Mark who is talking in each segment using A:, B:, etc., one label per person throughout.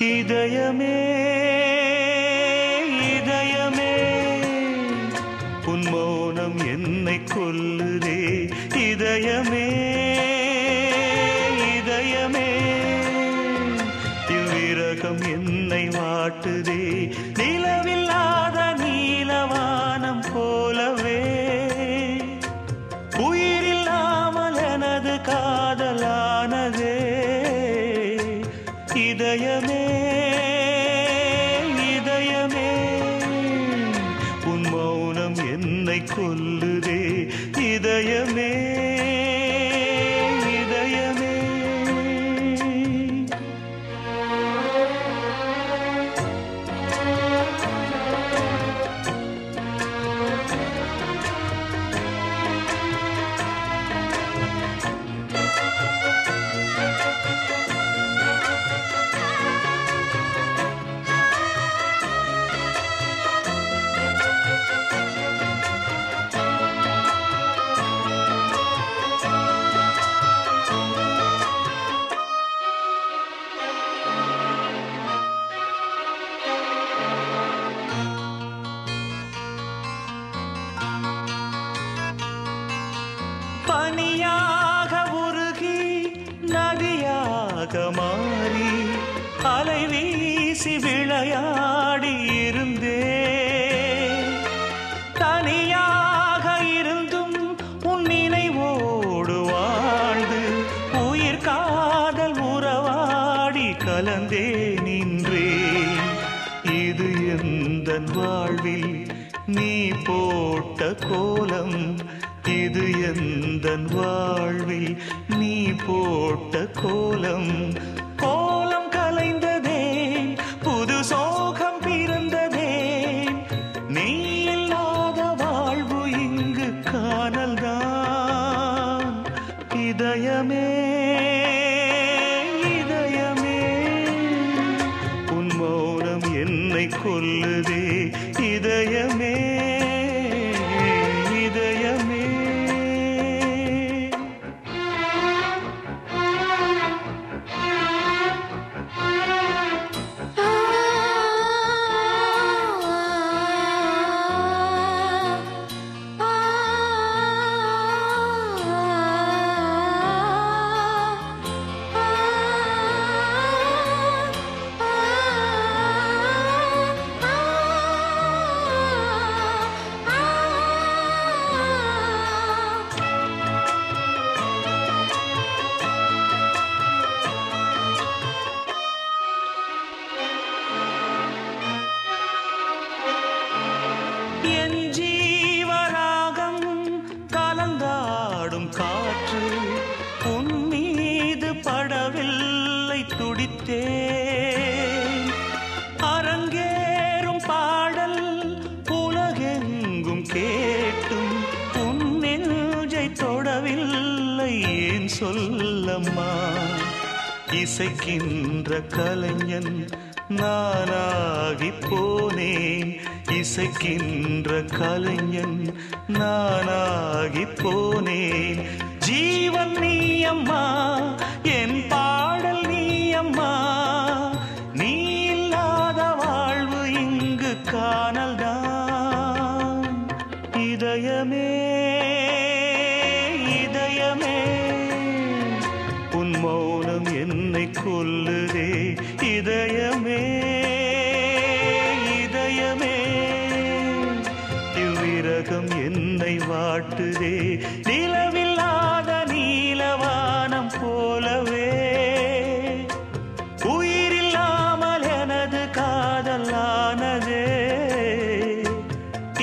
A: இதயமே இதயமே உன் மௌனம் என்னை கொல்லுதே. இதயமே இதயமே இவ்விரகம் என்னை வாட்டுதே நதியாக மாறி அலை வீசி விளையாடி இருந்தே. தனியாக இருந்தும் உன் நினைவோடு வாழ்ந்து உயிர் காதல் உறவாடி கலந்தே நின்றே. இது எந்த வாழ்வில் நீ போட்ட கோலம்? இது எந்த வாழ்வில்? நீ போட்ட கோலம் கோலம் கலைந்ததே புது சோகம் பிறந்ததே. நீ இல்லாத வாழ்வு இங்கு காணல்தான். இதயமே இதயமே உன் மௌனம் என்னை கொல்லுதே. இதயமே படவில்லை துடித்தே அரங்கேறும் பாடல் உலகெங்கும் கேட்டும். உன் நெஞ்சை தொடவில்லை ஏன் சொல்லம்மா? இசைக்கின்ற கலைஞன் நானாகி போனேன். இசைக்கின்ற கலைஞன் நானாகி போனேன். ஜீவன் நீ அம்மா இதயமே இதயமே. உன் மௌனம் என்னை கொல்லுதே இதயமே இதயமே. இவ்விரகம் என்னை வாட்டுதே நிலவில்லாத நீலவானம் போலவே. உயிரில்லாமல் எனது காதலானதே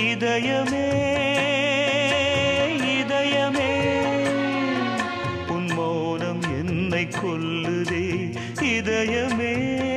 A: இதயமே. ಮಾಡಿದ್ದೇ